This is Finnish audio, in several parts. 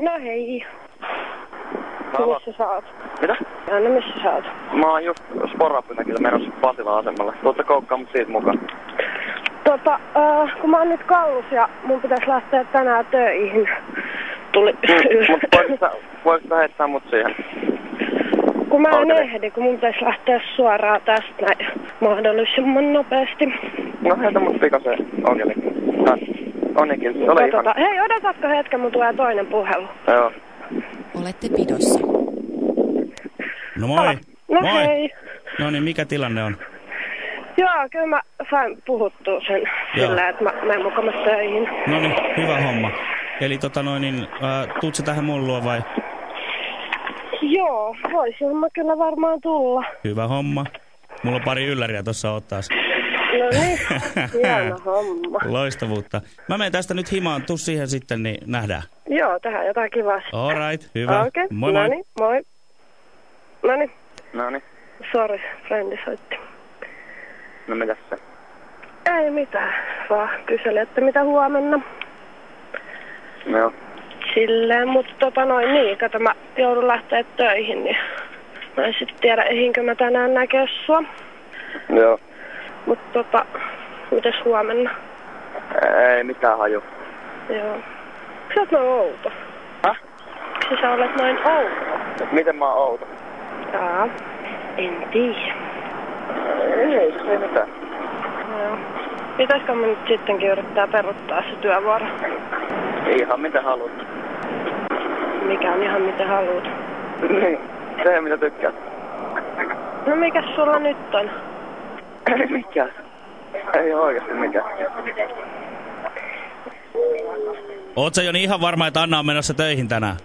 No hei. Halo. Missä sä oot? Mitä? Anna, missä sä oot? Mä oon just Sporapynäkillä menossa Pasilan asemalle. Tuutte koukkaa mut siitä mukaan. Tota, äh, kun mä oon nyt kallus ja mun pitäisi lähteä tänään töihin. Tuli Mut voisit sä, voisit heittää mut siihen? Kun mä en Okei. ehdi, kun mun pitäisi lähteä suoraan tästä näin mahdollisimman nopeasti. No heitä mut pikaseen ongelin. Onnekin, ole ihan. Tota, hei, odotatko hetken, mun tulee toinen puhelu. Joo. Olette pidossa. No moi. No moi. hei. No niin, mikä tilanne on? Joo, kyllä mä sain puhuttua sen Joo. sillä, että mä menen mukamas töihin. No niin, hyvä homma. Eli tota noin, niin, äh, tuut sä tähän mun luo vai? Joo, voisin mä kyllä varmaan tulla. Hyvä homma. Mulla on pari ylläriä tuossa ottaa. No niin, hieno homma. Loistavuutta. Mä menen tästä nyt himaan, tuu siihen sitten, niin nähdään. Joo, tähän jotain kivaa sitten. All right, hyvä. Okei, Moi moi. no niin, moi. No niin, Noniin. sori, frendi soitti. No mitäs se? Ei mitään, vaan kyseli, että mitä huomenna. Joo. Silleen, mutta tota noin niin, kato mä joudun lähteä töihin, niin mä en sit tiedä, ehinkö mä tänään näkee sua. Joo. Mut tota, mitäs huomenna? Ei mitään haju. Joo. Sä oot noin outo. Häh? Miksi sä olet noin outo? Miten mä oon outo? Jaa, en tiedä. Ei, ei, ei mitään. Joo. Pitäisikö mä nyt sittenkin yrittää peruttaa se työvuoro? Ihan mitä haluat. Mikä on ihan miten haluat. Niin. Tee mitä tykkäät. No mikäs sulla nyt on? Ei mikään. Ei oo oikeesti mikään. Oot sä jo niin ihan varma, että Anna on menossa töihin tänään?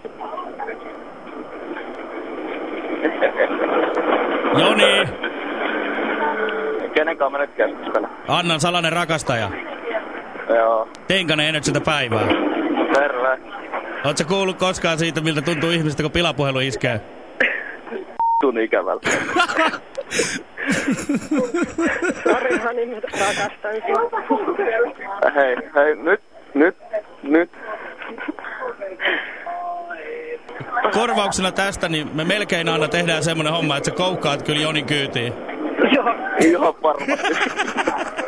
Joni, Kenen kanssa mä nyt keskustelen? Annan salainen rakastaja. Joo. Teinkanen Energytä päivää. Terve. Oot sä kuullut koskaan siitä, miltä tuntuu ihmisestä, kun pilapuhelu iskee? Tun ikävältä. Sori, sinua. Hei, hei, nyt, nyt, nyt. Korvauksena tästä, niin me melkein aina tehdään semmonen homma, että sä koukkaat kyllä Jonin kyytiin. Joo. Ihan varmasti.